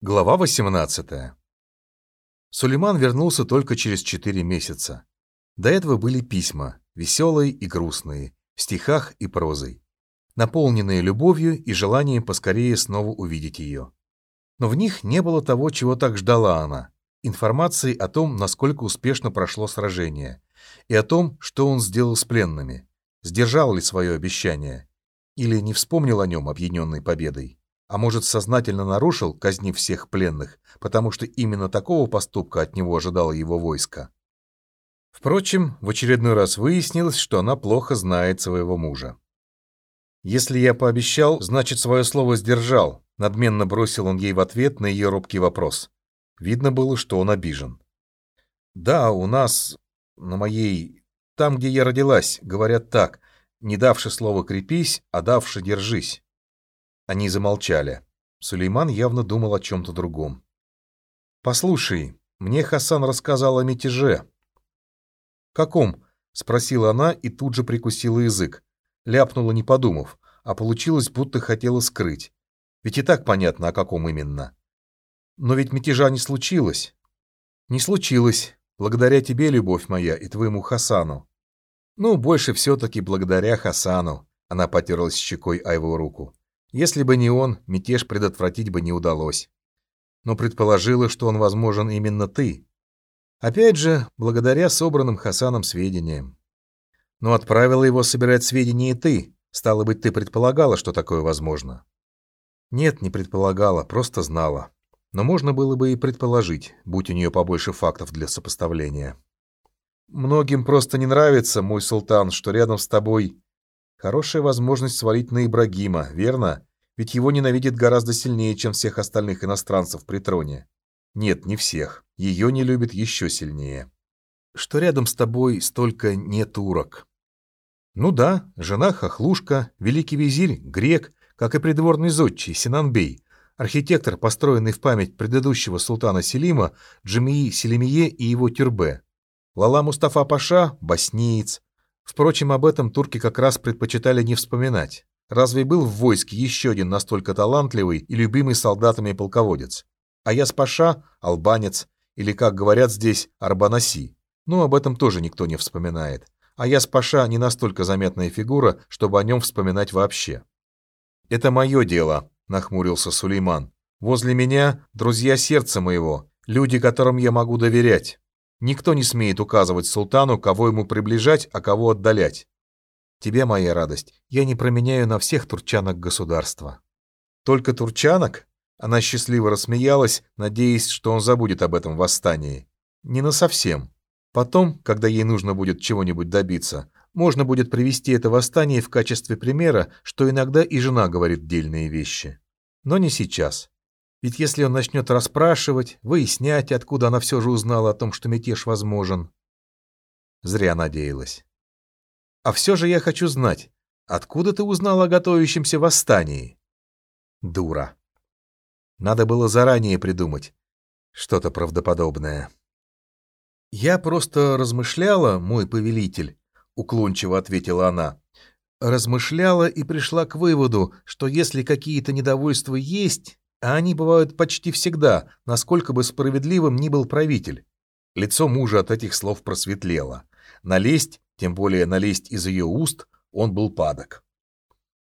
Глава 18. Сулейман вернулся только через четыре месяца. До этого были письма, веселые и грустные, в стихах и прозой, наполненные любовью и желанием поскорее снова увидеть ее. Но в них не было того, чего так ждала она, информации о том, насколько успешно прошло сражение, и о том, что он сделал с пленными, сдержал ли свое обещание, или не вспомнил о нем, опьяненной победой а может, сознательно нарушил, казнив всех пленных, потому что именно такого поступка от него ожидало его войско. Впрочем, в очередной раз выяснилось, что она плохо знает своего мужа. «Если я пообещал, значит, свое слово сдержал», надменно бросил он ей в ответ на ее робкий вопрос. Видно было, что он обижен. «Да, у нас, на моей... Там, где я родилась, говорят так, не давши слова крепись, а давши держись». Они замолчали. Сулейман явно думал о чем-то другом. «Послушай, мне Хасан рассказал о мятеже». «Каком?» — спросила она и тут же прикусила язык. Ляпнула, не подумав, а получилось, будто хотела скрыть. Ведь и так понятно, о каком именно. «Но ведь мятежа не случилось». «Не случилось. Благодаря тебе, любовь моя, и твоему Хасану». «Ну, больше все-таки благодаря Хасану», — она потерлась щекой о его руку. Если бы не он, мятеж предотвратить бы не удалось. Но предположила, что он возможен именно ты. Опять же, благодаря собранным Хасаном сведениям. Но отправила его собирать сведения и ты. Стало быть, ты предполагала, что такое возможно. Нет, не предполагала, просто знала. Но можно было бы и предположить, будь у нее побольше фактов для сопоставления. Многим просто не нравится, мой султан, что рядом с тобой Хорошая возможность свалить на Ибрагима, верно? Ведь его ненавидит гораздо сильнее, чем всех остальных иностранцев при троне. Нет, не всех. Ее не любит еще сильнее. Что рядом с тобой столько не турок. Ну да, жена Хохлушка, великий визирь, грек, как и придворный зодчий Синанбей, архитектор, построенный в память предыдущего султана Селима, Джамии Селимие и его тюрбе. Лала Мустафа Паша – боснеец, Впрочем, об этом турки как раз предпочитали не вспоминать. Разве был в войске еще один настолько талантливый и любимый солдатами полководец? А я Паша – албанец, или, как говорят здесь, арбанаси. Но об этом тоже никто не вспоминает. А я Паша не настолько заметная фигура, чтобы о нем вспоминать вообще. «Это мое дело», – нахмурился Сулейман. «Возле меня друзья сердца моего, люди, которым я могу доверять. Никто не смеет указывать султану, кого ему приближать, а кого отдалять. Тебе, моя радость, я не променяю на всех турчанок государства. Только турчанок? Она счастливо рассмеялась, надеясь, что он забудет об этом восстании. Не на совсем. Потом, когда ей нужно будет чего-нибудь добиться, можно будет привести это восстание в качестве примера, что иногда и жена говорит дельные вещи. Но не сейчас. Ведь если он начнет расспрашивать, выяснять, откуда она все же узнала о том, что мятеж возможен... Зря надеялась. А все же я хочу знать, откуда ты узнала о готовящемся восстании? Дура. Надо было заранее придумать что-то правдоподобное. «Я просто размышляла, мой повелитель», — уклончиво ответила она. «Размышляла и пришла к выводу, что если какие-то недовольства есть, а они бывают почти всегда, насколько бы справедливым ни был правитель. Лицо мужа от этих слов просветлело. Налезть, тем более налезть из ее уст, он был падок.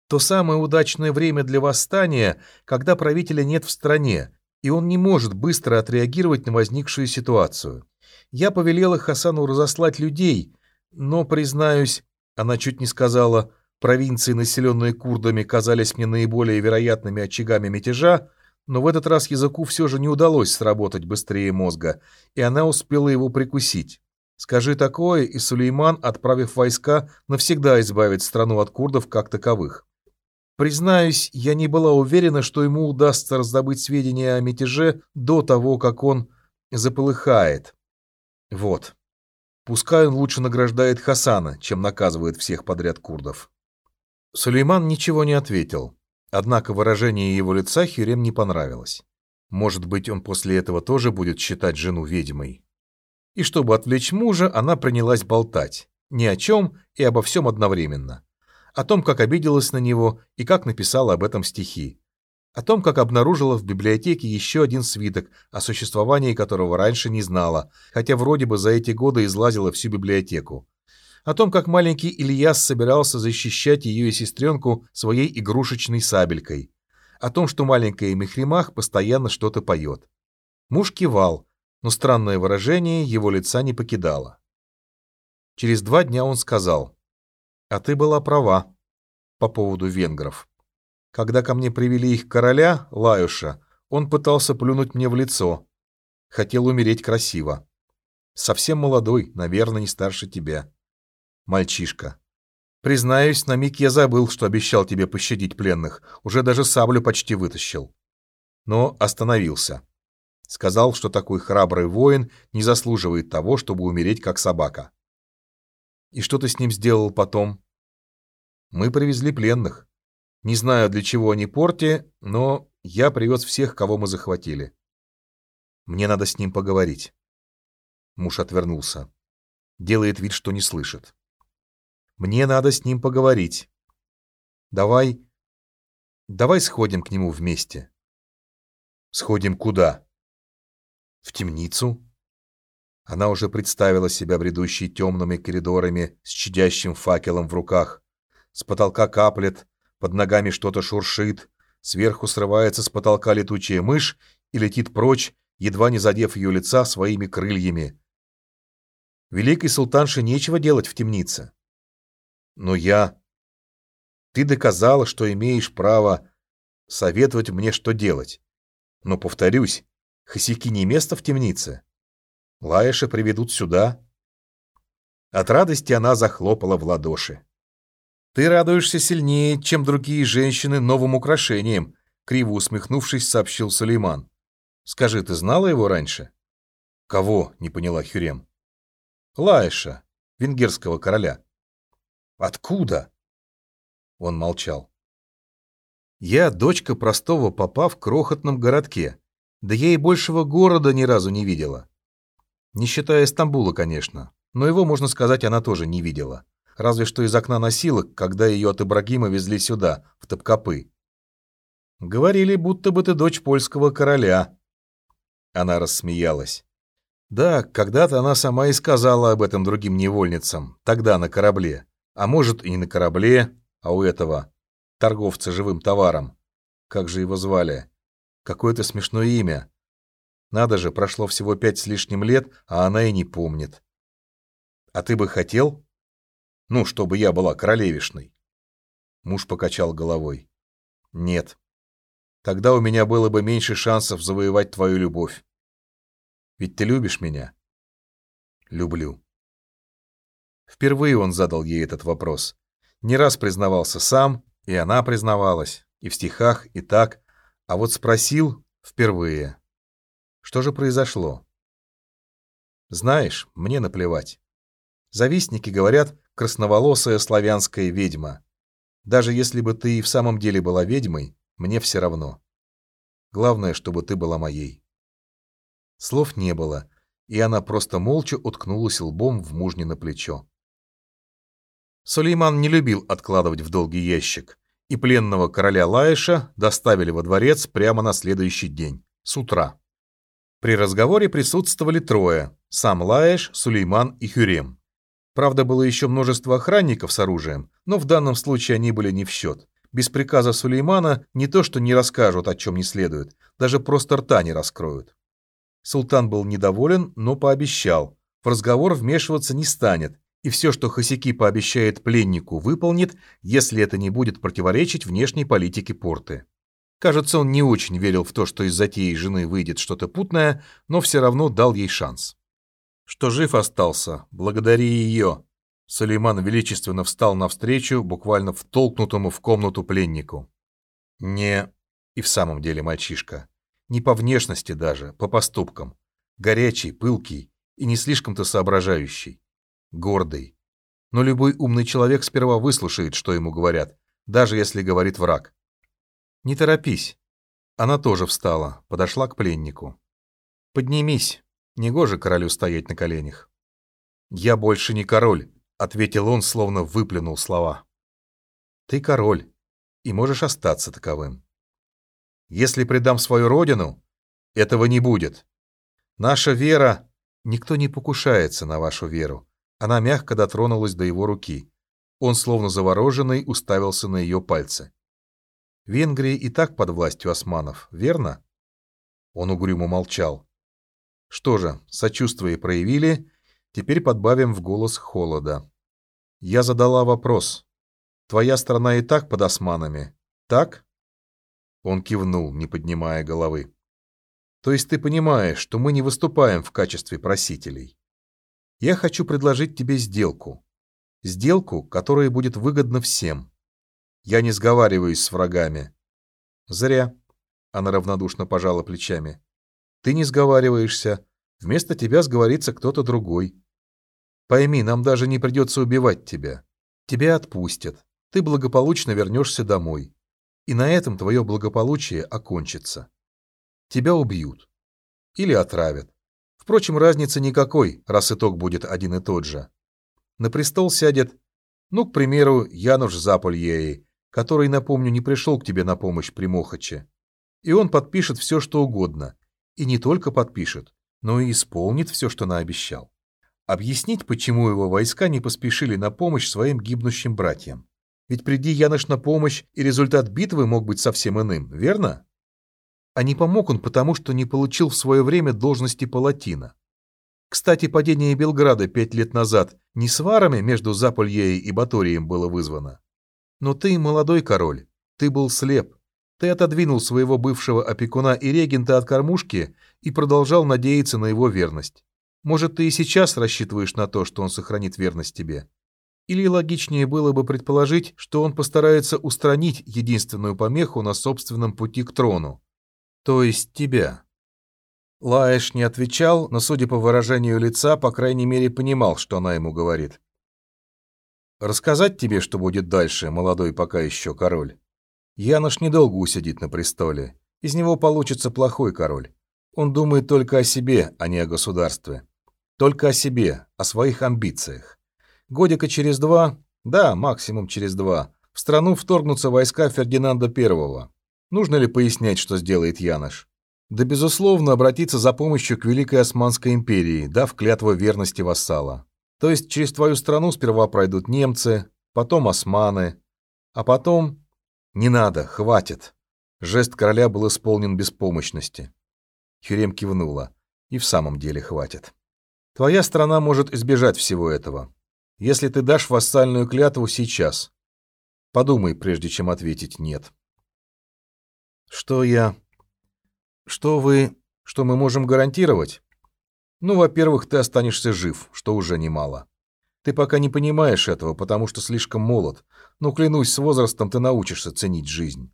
То самое удачное время для восстания, когда правителя нет в стране, и он не может быстро отреагировать на возникшую ситуацию. Я повелела Хасану разослать людей, но, признаюсь, она чуть не сказала, Провинции, населенные курдами, казались мне наиболее вероятными очагами мятежа, но в этот раз языку все же не удалось сработать быстрее мозга, и она успела его прикусить. Скажи такое, и Сулейман, отправив войска, навсегда избавит страну от курдов как таковых. Признаюсь, я не была уверена, что ему удастся раздобыть сведения о мятеже до того, как он заполыхает. Вот. Пускай он лучше награждает Хасана, чем наказывает всех подряд курдов. Сулейман ничего не ответил, однако выражение его лица Хюрем не понравилось. Может быть, он после этого тоже будет считать жену ведьмой. И чтобы отвлечь мужа, она принялась болтать. Ни о чем и обо всем одновременно. О том, как обиделась на него и как написала об этом стихи. О том, как обнаружила в библиотеке еще один свиток, о существовании которого раньше не знала, хотя вроде бы за эти годы излазила всю библиотеку. О том, как маленький Ильяс собирался защищать ее и сестренку своей игрушечной сабелькой. О том, что маленькая Мехримах постоянно что-то поет. Муж кивал, но странное выражение его лица не покидало. Через два дня он сказал, «А ты была права по поводу венгров». Когда ко мне привели их короля, Лаюша, он пытался плюнуть мне в лицо. Хотел умереть красиво. Совсем молодой, наверное, не старше тебя. Мальчишка. Признаюсь, на миг я забыл, что обещал тебе пощадить пленных. Уже даже саблю почти вытащил. Но остановился. Сказал, что такой храбрый воин не заслуживает того, чтобы умереть как собака. И что ты с ним сделал потом? Мы привезли пленных. Не знаю, для чего они порте, но я привез всех, кого мы захватили. Мне надо с ним поговорить. Муж отвернулся. Делает вид, что не слышит. Мне надо с ним поговорить. Давай... Давай сходим к нему вместе. Сходим куда? В темницу. Она уже представила себя бредущей темными коридорами с чадящим факелом в руках. С потолка каплет, под ногами что-то шуршит, сверху срывается с потолка летучая мышь и летит прочь, едва не задев ее лица своими крыльями. Великой султанше нечего делать в темнице. Но я... Ты доказала, что имеешь право советовать мне, что делать. Но, повторюсь, Хосяки не место в темнице. Лаиша приведут сюда. От радости она захлопала в ладоши. «Ты радуешься сильнее, чем другие женщины новым украшением», криво усмехнувшись, сообщил Сулейман. «Скажи, ты знала его раньше?» «Кого?» — не поняла Хюрем. «Лаиша, венгерского короля». «Откуда?» Он молчал. «Я дочка простого попа в крохотном городке. Да я и большего города ни разу не видела. Не считая Стамбула, конечно, но его, можно сказать, она тоже не видела разве что из окна носилок, когда ее от Ибрагима везли сюда, в Топкапы. Говорили, будто бы ты дочь польского короля. Она рассмеялась. Да, когда-то она сама и сказала об этом другим невольницам, тогда на корабле. А может, и не на корабле, а у этого торговца живым товаром. Как же его звали? Какое-то смешное имя. Надо же, прошло всего пять с лишним лет, а она и не помнит. А ты бы хотел? Ну, чтобы я была королевишной. Муж покачал головой. Нет. Тогда у меня было бы меньше шансов завоевать твою любовь. Ведь ты любишь меня? Люблю. Впервые он задал ей этот вопрос. Не раз признавался сам, и она признавалась, и в стихах, и так, а вот спросил впервые. Что же произошло? Знаешь, мне наплевать. Завистники говорят, красноволосая славянская ведьма. Даже если бы ты и в самом деле была ведьмой, мне все равно. Главное, чтобы ты была моей. Слов не было, и она просто молча уткнулась лбом в мужни на плечо. Сулейман не любил откладывать в долгий ящик, и пленного короля Лаиша доставили во дворец прямо на следующий день, с утра. При разговоре присутствовали трое – сам Лаиш, Сулейман и Хюрем. Правда, было еще множество охранников с оружием, но в данном случае они были не в счет. Без приказа Сулеймана не то что не расскажут, о чем не следует, даже просто рта не раскроют. Султан был недоволен, но пообещал. В разговор вмешиваться не станет, и все, что Хосяки пообещает пленнику, выполнит, если это не будет противоречить внешней политике порты. Кажется, он не очень верил в то, что из затеи жены выйдет что-то путное, но все равно дал ей шанс что жив остался, благодари ее. Сулейман величественно встал навстречу, буквально втолкнутому в комнату пленнику. Не... И в самом деле мальчишка. Не по внешности даже, по поступкам. Горячий, пылкий и не слишком-то соображающий. Гордый. Но любой умный человек сперва выслушает, что ему говорят, даже если говорит враг. Не торопись. Она тоже встала, подошла к пленнику. Поднимись, Негоже королю стоять на коленях. «Я больше не король», — ответил он, словно выплюнул слова. «Ты король, и можешь остаться таковым». Если предам свою родину, этого не будет. Наша вера... Никто не покушается на вашу веру. Она мягко дотронулась до его руки. Он, словно завороженный, уставился на ее пальцы. Венгрия и так под властью османов, верно? Он угрюмо молчал. Что же, сочувствие проявили, теперь подбавим в голос холода. Я задала вопрос. Твоя страна и так под османами, так? Он кивнул, не поднимая головы. То есть ты понимаешь, что мы не выступаем в качестве просителей. Я хочу предложить тебе сделку. Сделку, которая будет выгодна всем. Я не сговариваюсь с врагами. Зря. Она равнодушно пожала плечами. Ты не сговариваешься. Вместо тебя сговорится кто-то другой. Пойми, нам даже не придется убивать тебя. Тебя отпустят. Ты благополучно вернешься домой. И на этом твое благополучие окончится. Тебя убьют. Или отравят. Впрочем, разницы никакой, раз итог будет один и тот же. На престол сядет, ну, к примеру, Януш Запольеи, который, напомню, не пришел к тебе на помощь при Мохаче. И он подпишет все, что угодно. И не только подпишет, но и исполнит все, что наобещал. Объяснить, почему его войска не поспешили на помощь своим гибнущим братьям. Ведь приди Янош на помощь, и результат битвы мог быть совсем иным, верно? А не помог он потому, что не получил в свое время должности палатина. Кстати, падение Белграда пять лет назад не сварами между Запольей и Баторием было вызвано. Но ты молодой король, ты был слеп. Ты отодвинул своего бывшего опекуна и регента от кормушки и продолжал надеяться на его верность. Может, ты и сейчас рассчитываешь на то, что он сохранит верность тебе? Или логичнее было бы предположить, что он постарается устранить единственную помеху на собственном пути к трону, то есть тебя. Лаэш не отвечал, но, судя по выражению лица, по крайней мере, понимал, что она ему говорит. «Рассказать тебе, что будет дальше, молодой пока еще король? Янош недолго усидит на престоле. Из него получится плохой король. Он думает только о себе, а не о государстве. Только о себе, о своих амбициях. Годика через два, да, максимум через два, в страну вторгнутся войска Фердинанда I. Нужно ли пояснять, что сделает Янош? Да, безусловно, обратиться за помощью к Великой Османской империи, дав клятву верности вассала. То есть через твою страну сперва пройдут немцы, потом османы, а потом... Не надо, хватит. Жест короля был исполнен беспомощности. Хюрем кивнула. И в самом деле хватит. Твоя страна может избежать всего этого. Если ты дашь вассальную клятву сейчас. Подумай, прежде чем ответить «нет». Что я... Что вы... Что мы можем гарантировать? Ну, во-первых, ты останешься жив, что уже немало. Ты пока не понимаешь этого, потому что слишком молод, но, клянусь, с возрастом ты научишься ценить жизнь.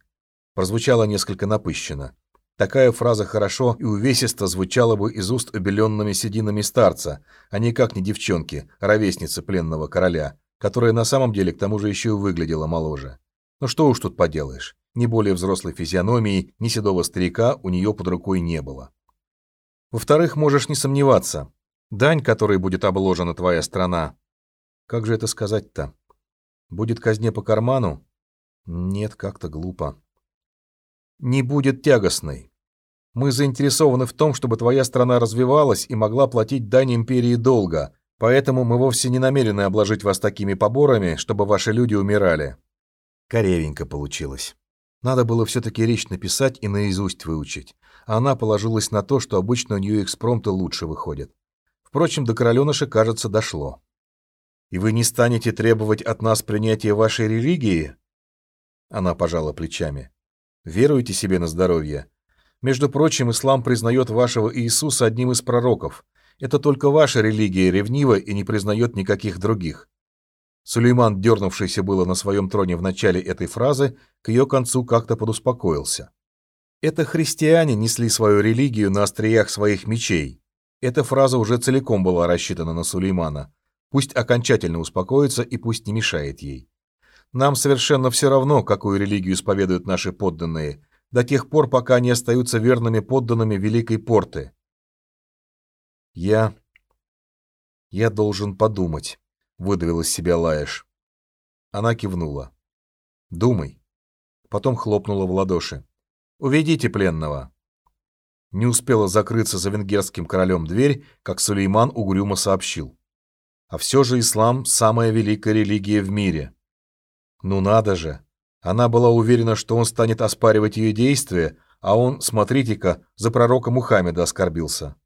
Прозвучало несколько напыщенно. Такая фраза хорошо и увесисто звучала бы из уст обеленными сединами старца, а никак не девчонки, ровесницы пленного короля, которая на самом деле к тому же еще и выглядела моложе. Ну что уж тут поделаешь. Ни более взрослой физиономии, ни седого старика у нее под рукой не было. Во-вторых, можешь не сомневаться. Дань, которой будет обложена твоя страна. Как же это сказать-то? Будет казне по карману? Нет, как-то глупо. Не будет тягостной. Мы заинтересованы в том, чтобы твоя страна развивалась и могла платить дань империи долго, поэтому мы вовсе не намерены обложить вас такими поборами, чтобы ваши люди умирали. Коревенько получилось. Надо было все-таки речь написать и наизусть выучить. А она положилась на то, что обычно у нее экспромты лучше выходят. Впрочем, до короленыша, кажется, дошло. «И вы не станете требовать от нас принятия вашей религии?» Она пожала плечами. «Веруйте себе на здоровье. Между прочим, ислам признает вашего Иисуса одним из пророков. Это только ваша религия ревнива и не признает никаких других. Сулейман, дернувшийся было на своем троне в начале этой фразы, к ее концу как-то подуспокоился. Это христиане несли свою религию на остриях своих мечей. Эта фраза уже целиком была рассчитана на Сулеймана. Пусть окончательно успокоится и пусть не мешает ей. Нам совершенно все равно, какую религию исповедуют наши подданные, до тех пор, пока они остаются верными подданными Великой Порты. Я... Я должен подумать выдавил из себя Лаэш. Она кивнула. Думай. Потом хлопнула в ладоши. Уведите пленного». Не успела закрыться за венгерским королем дверь, как Сулейман угрюмо сообщил. А все же ислам – самая великая религия в мире. Ну надо же. Она была уверена, что он станет оспаривать ее действия, а он, смотрите-ка, за пророка Мухаммеда оскорбился.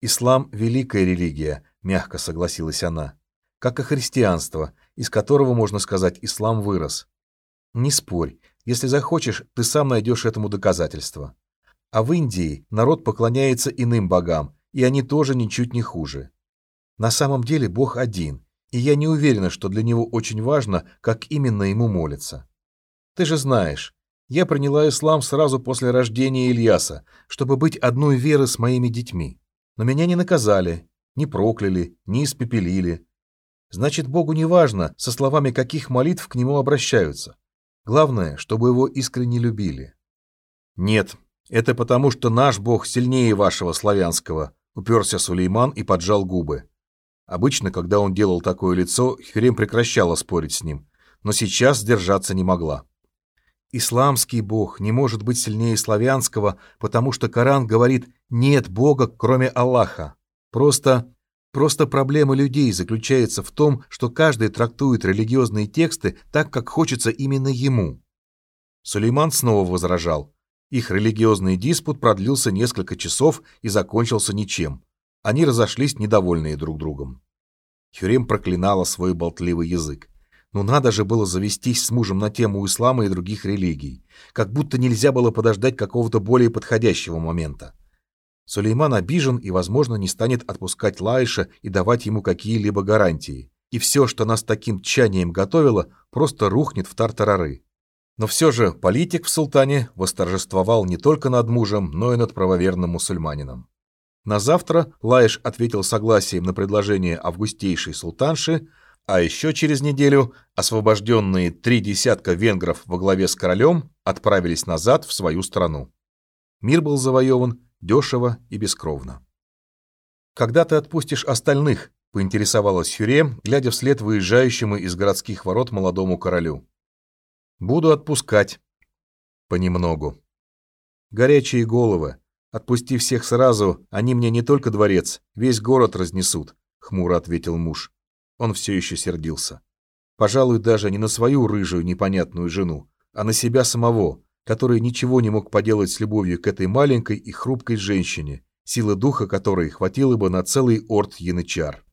«Ислам – великая религия», – мягко согласилась она, – «как и христианство, из которого, можно сказать, ислам вырос. Не спорь, если захочешь, ты сам найдешь этому доказательство. А в Индии народ поклоняется иным богам, и они тоже ничуть не хуже. На самом деле Бог один, и я не уверена, что для него очень важно, как именно ему молятся. Ты же знаешь, я приняла ислам сразу после рождения Ильяса, чтобы быть одной веры с моими детьми. Но меня не наказали, не прокляли, не испепелили. Значит, Богу не важно, со словами каких молитв к нему обращаются. Главное, чтобы его искренне любили. Нет, это потому, что наш Бог сильнее вашего славянского, уперся Сулейман и поджал губы. Обычно, когда он делал такое лицо, Хюрем прекращала спорить с ним, но сейчас сдержаться не могла. Исламский бог не может быть сильнее славянского, потому что Коран говорит «нет бога, кроме Аллаха». Просто, просто проблема людей заключается в том, что каждый трактует религиозные тексты так, как хочется именно ему. Сулейман снова возражал. Их религиозный диспут продлился несколько часов и закончился ничем. Они разошлись, недовольные друг другом. Хюрем проклинала свой болтливый язык. Но надо же было завестись с мужем на тему ислама и других религий. Как будто нельзя было подождать какого-то более подходящего момента. Сулейман обижен и, возможно, не станет отпускать Лаиша и давать ему какие-либо гарантии. И все, что нас таким тщанием готовило, просто рухнет в тартарары. Но все же политик в султане восторжествовал не только над мужем, но и над правоверным мусульманином. На завтра Лаиш ответил согласием на предложение августейшей султанши, а еще через неделю освобожденные три десятка венгров во главе с королем отправились назад в свою страну. Мир был завоеван дешево и бескровно. «Когда ты отпустишь остальных?» – поинтересовалась Хюре, глядя вслед выезжающему из городских ворот молодому королю. «Буду отпускать. Понемногу. Горячие головы, Отпусти всех сразу, они мне не только дворец, весь город разнесут», — хмуро ответил муж. Он все еще сердился. Пожалуй, даже не на свою рыжую непонятную жену, а на себя самого, который ничего не мог поделать с любовью к этой маленькой и хрупкой женщине, силы духа которой хватило бы на целый орд янычар.